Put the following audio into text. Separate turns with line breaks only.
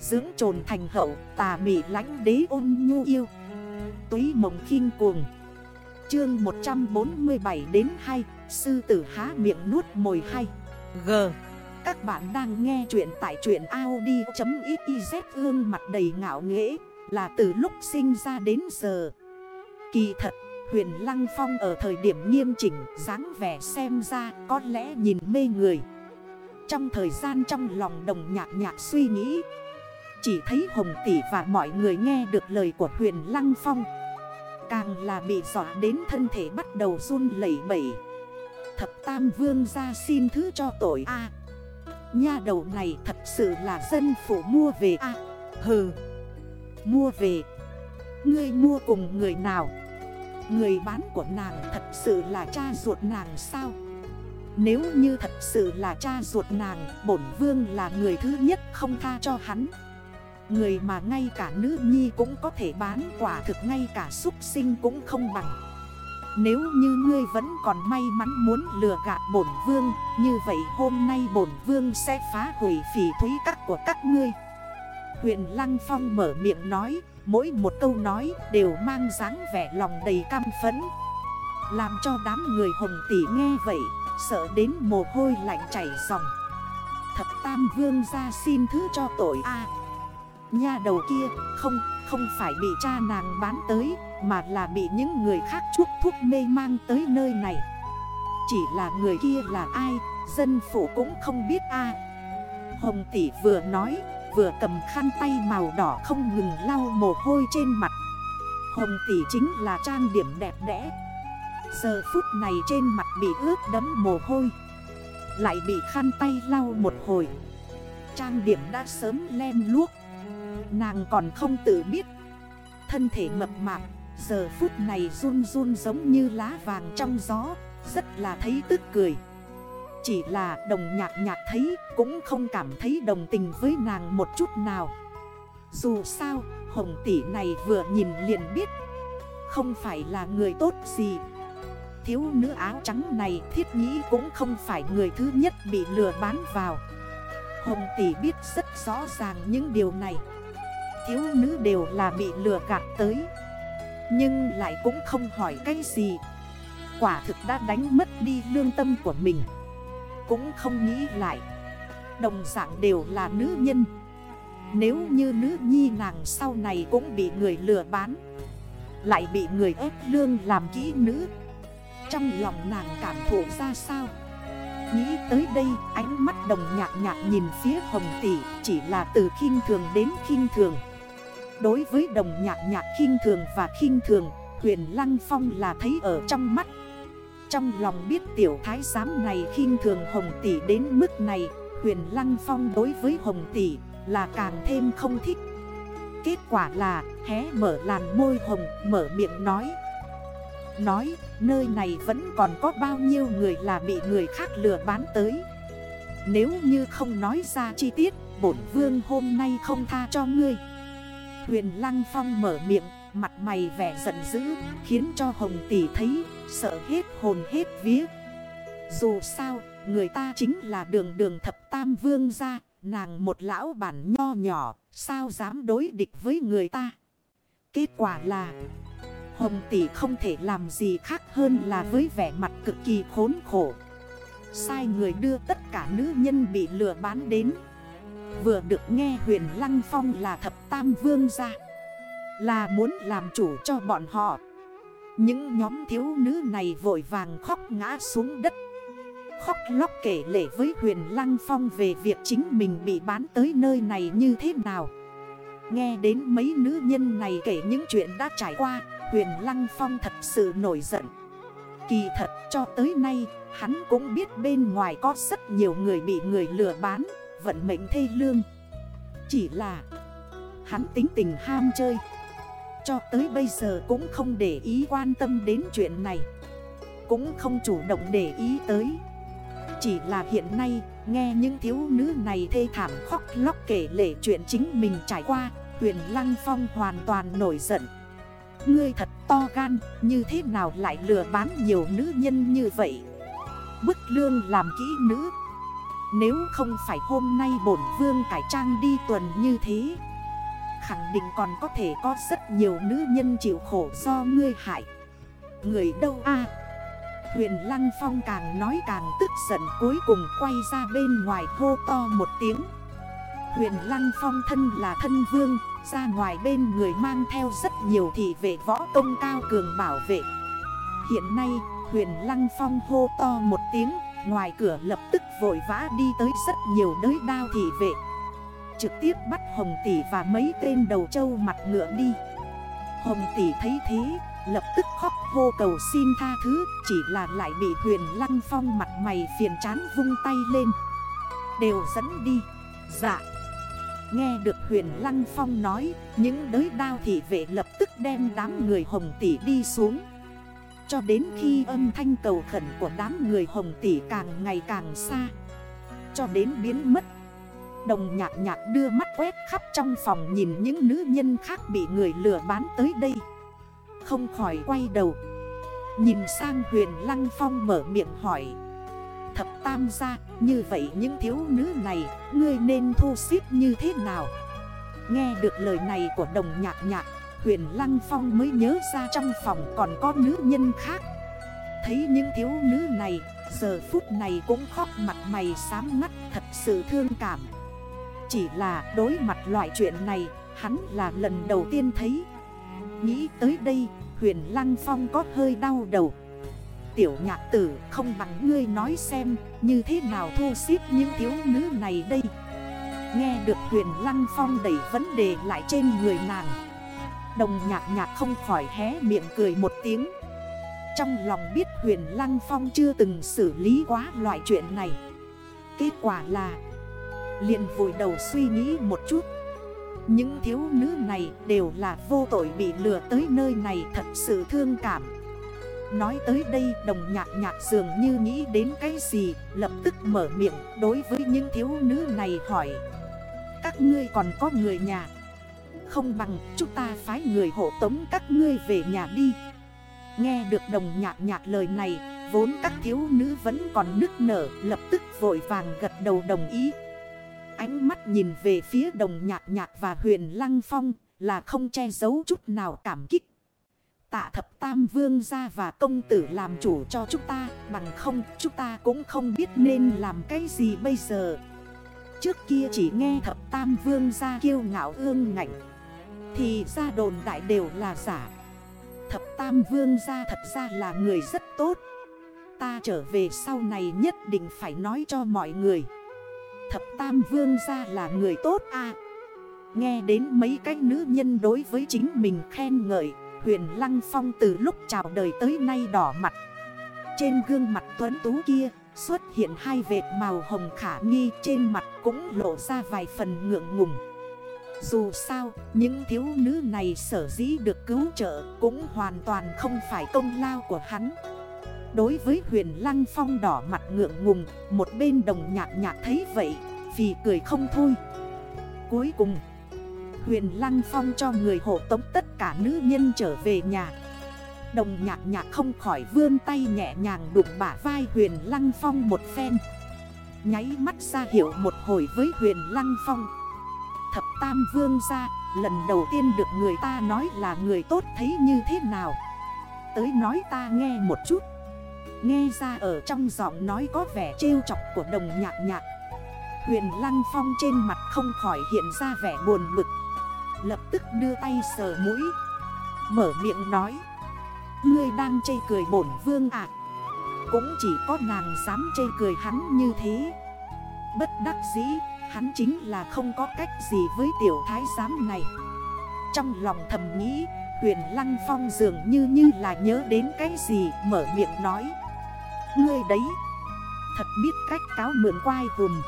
Dưỡng trồn thành hậu, tà mị lánh đế ôn nhu yêu. Túy mộng khinh cuồng. Chương 147 đến 2 Sư tử há miệng nuốt mồi hay G. Các bạn đang nghe chuyện tại chuyện Audi.xyz gương mặt đầy ngạo nghễ, Là từ lúc sinh ra đến giờ. Kỳ thật, Huyền Lăng Phong ở thời điểm nghiêm chỉnh, dáng vẻ xem ra có lẽ nhìn mê người. Trong thời gian trong lòng đồng nhạc nhạc suy nghĩ chỉ thấy Hồng Tỷ và mọi người nghe được lời của Huyền Lăng Phong. Càng là bị dọa đến thân thể bắt đầu run lẩy bẩy. Thập Tam Vương ra xin thứ cho tội A. Nha đầu này thật sự là dân phủ mua về A. Hừ. Mua về. Ngươi mua cùng người nào? Người bán của nàng thật sự là cha ruột nàng sao? Nếu như thật sự là cha ruột nàng, Bổn vương là người thứ nhất không tha cho hắn. Người mà ngay cả nữ nhi cũng có thể bán quả thực ngay cả súc sinh cũng không bằng. Nếu như ngươi vẫn còn may mắn muốn lừa gạt bổn vương, Như vậy hôm nay bổn vương sẽ phá hủy phỉ thúy các của các ngươi. Huyện Lăng Phong mở miệng nói, Mỗi một câu nói đều mang dáng vẻ lòng đầy cam phấn Làm cho đám người hồng tỷ nghe vậy, Sợ đến mồ hôi lạnh chảy dòng Thập Tam Vương ra xin thứ cho tội a. Nha đầu kia không, không phải bị cha nàng bán tới Mà là bị những người khác chuốc thuốc mê mang tới nơi này. Chỉ là người kia là ai, dân phủ cũng không biết a. Hồng tỷ vừa nói Vừa cầm khăn tay màu đỏ không ngừng lau mồ hôi trên mặt. Hồng tỷ chính là trang điểm đẹp đẽ. Giờ phút này trên mặt bị ướt đấm mồ hôi. Lại bị khăn tay lau một hồi. Trang điểm đã sớm len luốc. Nàng còn không tự biết. Thân thể mập mạp, Giờ phút này run run giống như lá vàng trong gió, Rất là thấy tức cười. Chỉ là đồng nhạc nhạc thấy, cũng không cảm thấy đồng tình với nàng một chút nào. Dù sao, hồng tỷ này vừa nhìn liền biết, Không phải là người tốt gì. Thiếu nữ áo trắng này thiết nghĩ cũng không phải người thứ nhất bị lừa bán vào. Hồng tỷ biết rất rõ ràng những điều này. Thiếu nữ đều là bị lừa gạt tới. Nhưng lại cũng không hỏi cái gì. Quả thực đã đánh mất đi lương tâm của mình. Cũng không nghĩ lại. Đồng dạng đều là nữ nhân. Nếu như nữ nhi nàng sau này cũng bị người lừa bán, Lại bị người ép lương làm kỹ nữ, Trong lòng nàng cảm thụ ra sao? Nghĩ tới đây, ánh mắt đồng nhạc nhạc nhìn phía hồng tỷ, Chỉ là từ khinh thường đến khinh thường. Đối với đồng nhạc nhạc khinh thường và khinh thường, Huyền Lăng Phong là thấy ở trong mắt. Trong lòng biết tiểu thái giám này khinh thường Hồng Tỷ đến mức này, Huyền Lăng Phong đối với Hồng Tỷ là càng thêm không thích. Kết quả là hé mở làn môi hồng, mở miệng nói. Nói, nơi này vẫn còn có bao nhiêu người là bị người khác lừa bán tới. Nếu như không nói ra chi tiết, Bổn vương hôm nay không tha cho ngươi. Huyền Lăng Phong mở miệng, Mặt mày vẻ giận dữ, Khiến cho Hồng Tỷ thấy, Sợ hết hồn hết vía. Dù sao, người ta chính là đường đường thập tam vương gia, Nàng một lão bản nho nhỏ, Sao dám đối địch với người ta? Kết quả là, Hồng tỷ không thể làm gì khác hơn là với vẻ mặt cực kỳ khốn khổ. Sai người đưa tất cả nữ nhân bị lừa bán đến Vừa được nghe huyền Lăng Phong là thập tam vương gia. Là muốn làm chủ cho bọn họ. Những nhóm thiếu nữ này vội vàng khóc ngã xuống đất. Khóc lóc kể lệ với huyền Lăng Phong về việc chính mình bị bán tới nơi này như thế nào. Nghe đến mấy nữ nhân này kể những chuyện đã trải qua, Huyền Lăng Phong thật sự nổi giận. Kỳ thật, cho tới nay, Hắn cũng biết bên ngoài có rất nhiều người bị người lừa bán. Vận mệnh thê lương. Chỉ là, Hắn tính tình ham chơi. Cho tới bây giờ cũng không để ý quan tâm đến chuyện này. Cũng không chủ động để ý tới. Chỉ là hiện nay, nghe những thiếu nữ này thê thảm khóc lóc kể lể chuyện chính mình trải qua Huyền Lăng Phong hoàn toàn nổi giận. Ngươi thật to gan, Như thế nào lại lừa bán nhiều nữ nhân như vậy? Bức lương làm kỹ nữ nếu không phải hôm nay bổn vương cải trang đi tuần như thế, Khẳng định còn có thể có rất nhiều nữ nhân chịu khổ do ngươi hại. Người đâu a? Huyền Lăng Phong càng nói càng tức giận, cuối cùng quay ra bên ngoài hô to một tiếng. Huyền Lăng Phong thân là thân vương, Ra ngoài bên người mang theo rất nhiều thị vệ võ công cao cường bảo vệ. Hiện nay, huyền Lăng Phong hô to một tiếng Ngoài cửa lập tức vội vã đi tới rất nhiều đới đao thị vệ. Trực tiếp bắt Hồng Tỷ và mấy tên đầu trâu mặt ngựa đi. Hồng Tỷ thấy thế, Lập tức khóc hô cầu xin tha thứ, Chỉ là lại bị huyền lăng phong mặt mày phiền chán vung tay lên. Đều dẫn đi. Dạ. Nghe được huyền lăng phong nói, Những đới đao thị vệ lập tức đem đám người hồng tỷ đi xuống. Cho đến khi âm thanh cầu khẩn của đám người hồng tỷ càng ngày càng xa. Cho đến biến mất, Đồng nhạc nhạc đưa mắt quét khắp trong phòng nhìn những nữ nhân khác bị người lừa bán tới đây. Không khỏi quay đầu, Nhìn sang huyền lăng phong mở miệng hỏi, Thập tam gia, Như vậy những thiếu nữ này, Ngươi nên thu xếp như thế nào? Nghe được lời này của đồng nhạc nhạc Huyền lăng phong mới nhớ ra trong phòng còn có nữ nhân khác. Thấy những thiếu nữ này, Giờ phút này cũng khóc mặt mày sám ngắt Thật sự thương cảm. Chỉ là đối mặt loại chuyện này, Hắn là lần đầu tiên thấy. Nghĩ tới đây, Huyền Lăng Phong có hơi đau đầu. Tiểu nhạc tử, không bằng ngươi nói xem, Như thế nào thu xếp những thiếu nữ này đây? Nghe được huyền Lăng Phong đẩy vấn đề lại trên người nàng Đồng nhạc nhạc không khỏi hé miệng cười một tiếng. Trong lòng biết huyền Lăng Phong chưa từng xử lý quá loại chuyện này. Kết quả là, liền vùi đầu suy nghĩ một chút. Những thiếu nữ này đều là vô tội bị lừa tới nơi này thật sự thương cảm. Nói tới đây, đồng nhạc nhạc dường như nghĩ đến cái gì, Lập tức mở miệng đối với những thiếu nữ này hỏi. Các ngươi còn có người nhà? Không bằng, chúng ta phái người hộ tống các ngươi về nhà đi. Nghe được đồng nhạc nhạc lời này, Vốn các thiếu nữ vẫn còn nức nở, Lập tức vội vàng gật đầu đồng ý. Ánh mắt nhìn về phía đồng nhạc nhạc và huyền lăng phong, là không che giấu chút nào cảm kích. Tạ thập tam vương ra và công tử làm chủ cho chúng ta, Bằng không, chúng ta cũng không biết nên làm cái gì bây giờ. Trước kia chỉ nghe thập tam vương ra kiêu ngạo ương ngạnh thì ra đồn đại đều là giả. Thập tam vương ra thật ra là người rất tốt. Ta trở về sau này nhất định phải nói cho mọi người. Thập tam vương ra là người tốt à Nghe đến mấy cái nữ nhân đối với chính mình khen ngợi, Huyền Lăng Phong từ lúc chào đời tới nay đỏ mặt. Trên gương mặt tuấn tú kia, xuất hiện hai vệt màu hồng khả nghi, Trên mặt cũng lộ ra vài phần ngượng ngùng. Dù sao, những thiếu nữ này sở dĩ được cứu trợ cũng hoàn toàn không phải công lao của hắn. Đối với huyền lăng phong đỏ mặt ngượng ngùng Một bên đồng nhạc nhạc thấy vậy Vì cười không thôi. Cuối cùng Huyền lăng phong cho người hộ tống tất cả nữ nhân trở về nhà. Đồng nhạc nhạc không khỏi vươn tay nhẹ nhàng đụng bả vai huyền lăng phong một phen. Nháy mắt ra hiệu một hồi với huyền lăng phong. Thập tam vương ra Lần đầu tiên được người ta nói là người tốt thấy như thế nào? Tới nói ta nghe một chút. Nghe ra ở trong giọng nói có vẻ trêu chọc của đồng nhạc nhạc. Huyền Lăng Phong trên mặt không khỏi hiện ra vẻ buồn bực. Lập tức đưa tay sờ mũi. Mở miệng nói. Ngươi đang chê cười bổn vương ạ Cũng chỉ có nàng dám chê cười hắn như thế. Bất đắc dĩ. Hắn chính là không có cách gì với tiểu thái giám này. Trong lòng thầm nghĩ, Huyền Lăng Phong dường như như là nhớ đến cái gì Mở miệng nói. Ngươi đấy, Thật biết cách cáo mượn quai hùm.